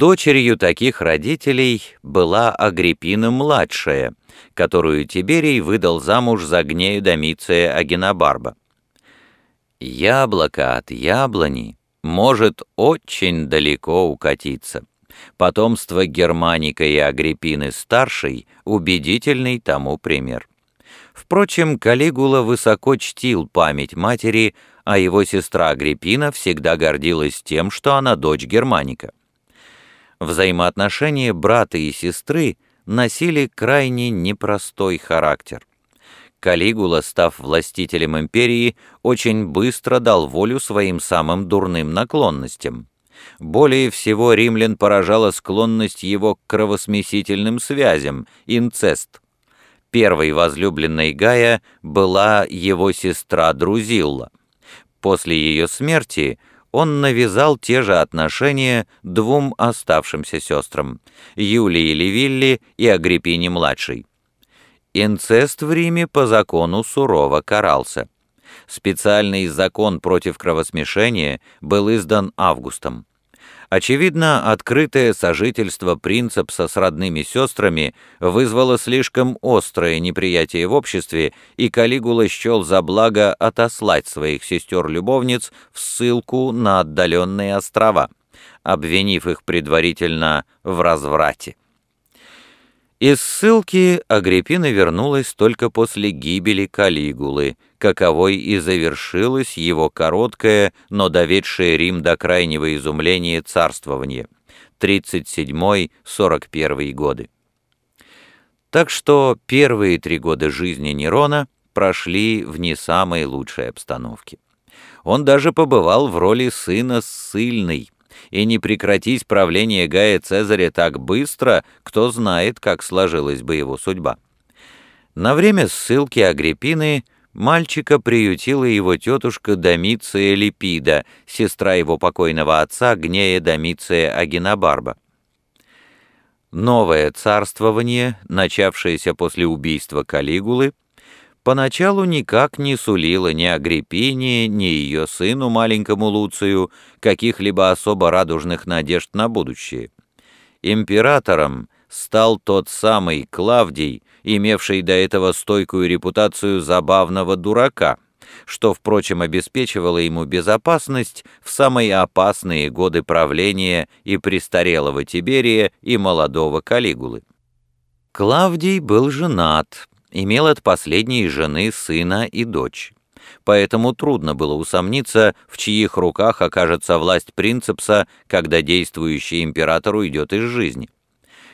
Дочерью таких родителей была Агриппина-младшая, которую Тиберий выдал замуж за гнею Домиция Агенобарба. Яблоко от яблони может очень далеко укатиться. Потомство Германика и Агриппины-старшей — убедительный тому пример. Впрочем, Калигула высоко чтил память матери, а его сестра Агриппина всегда гордилась тем, что она дочь Германика. Взаимоотношения брата и сестры носили крайне непростой характер. Калигула, став властителем империи, очень быстро дал волю своим самым дурным наклонностям. Более всего римлян поражала склонность его к кровосмесительным связям, инцест. Первой возлюбленной Гая была его сестра Друзилла. После ее смерти он навязал те же отношения двум оставшимся сестрам – Юлии Левилли и Агриппине-младшей. Инцест в Риме по закону сурово карался. Специальный закон против кровосмешения был издан Августом. Очевидно, открытое сожительство принцепса с родными сестрами вызвало слишком острое неприятие в обществе, и Калигула счел за благо отослать своих сестер-любовниц в ссылку на отдаленные острова, обвинив их предварительно в разврате. Из ссылки Агриппина вернулась только после гибели Калигулы, каковой и завершилось его короткое, но доведшее Рим до крайнего изумления царствование, 37-41 годы. Так что первые три года жизни Нерона прошли в не самой лучшей обстановке. Он даже побывал в роли сына ссыльной, и не прекратить правление Гая Цезаря так быстро, кто знает, как сложилась бы его судьба. На время ссылки Агриппины мальчика приютила его тетушка Домиция Липида, сестра его покойного отца Гнея Домиция Агинобарба. Новое царствование, начавшееся после убийства Калигулы, поначалу никак не сулила ни Агриппине, ни ее сыну, маленькому Луцию, каких-либо особо радужных надежд на будущее. Императором стал тот самый Клавдий, имевший до этого стойкую репутацию забавного дурака, что, впрочем, обеспечивало ему безопасность в самые опасные годы правления и престарелого Тиберия, и молодого Калигулы. Клавдий был женат, имел от последней жены сына и дочь. Поэтому трудно было усомниться, в чьих руках окажется власть принцепса, когда действующий император уйдет из жизни.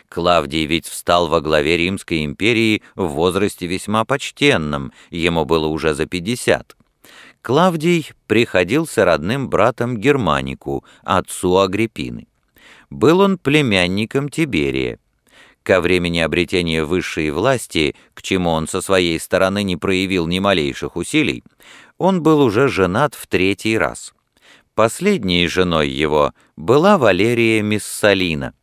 Клавдий ведь встал во главе Римской империи в возрасте весьма почтенном, ему было уже за 50. Клавдий приходился родным братом Германику, отцу Агриппины. Был он племянником Тиберия. Ко времени обретения высшей власти, к чему он со своей стороны не проявил ни малейших усилий, он был уже женат в третий раз. Последней женой его была Валерия Миссалина.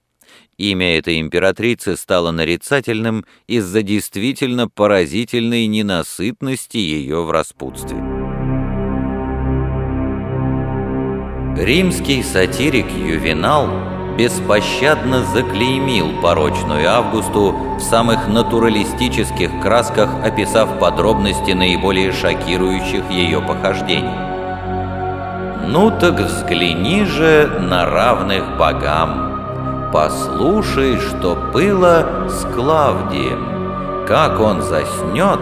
Имя этой императрицы стало нарицательным из-за действительно поразительной ненасытности ее в распутстве. Римский сатирик Ювенал беспощадно заклеймил порочную Августу в самых натуралистических красках, описав подробности наиболее шокирующих ее похождений. «Ну так взгляни же на равных богам, послушай, что было с Клавдием, как он заснет,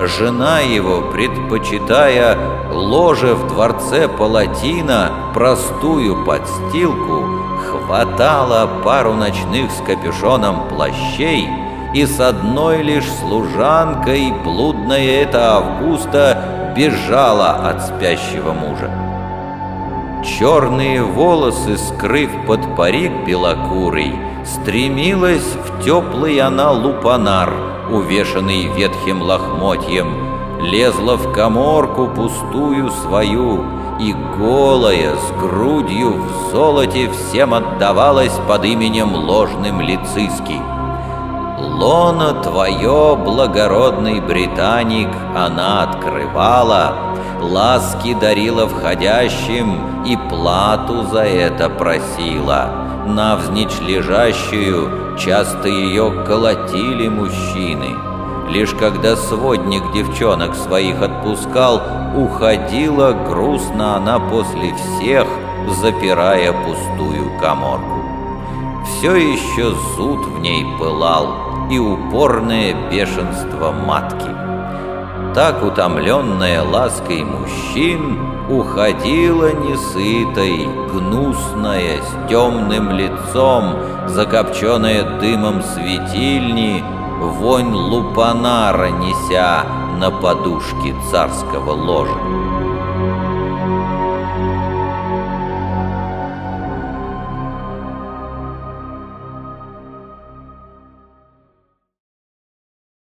жена его, предпочитая ложе в дворце Палатина, простую подстилку, хватала пару ночных с капюшоном плащей, и с одной лишь служанкой блудная эта Августа бежала от спящего мужа. Черные волосы, скрыв под парик белокурый, стремилась в теплый она лупанар, увешанный ветхим лохмотьем, лезла в коморку пустую свою, и голая, с грудью в золоте всем отдавалась под именем ложным Лициский. Лона твое, благородный британик, она открывала, ласки дарила входящим и плату за это просила. навзничь лежащую, часто ее колотили мужчины. Лишь когда сводник девчонок своих отпускал, уходила грустно она после всех, запирая пустую коморку. Все еще зуд в ней пылал и упорное бешенство матки. Так утомленная лаской мужчин уходила несытой, гнусная, с темным лицом, закопченная дымом светильни, вонь лупанара неся на подушке царского ложа.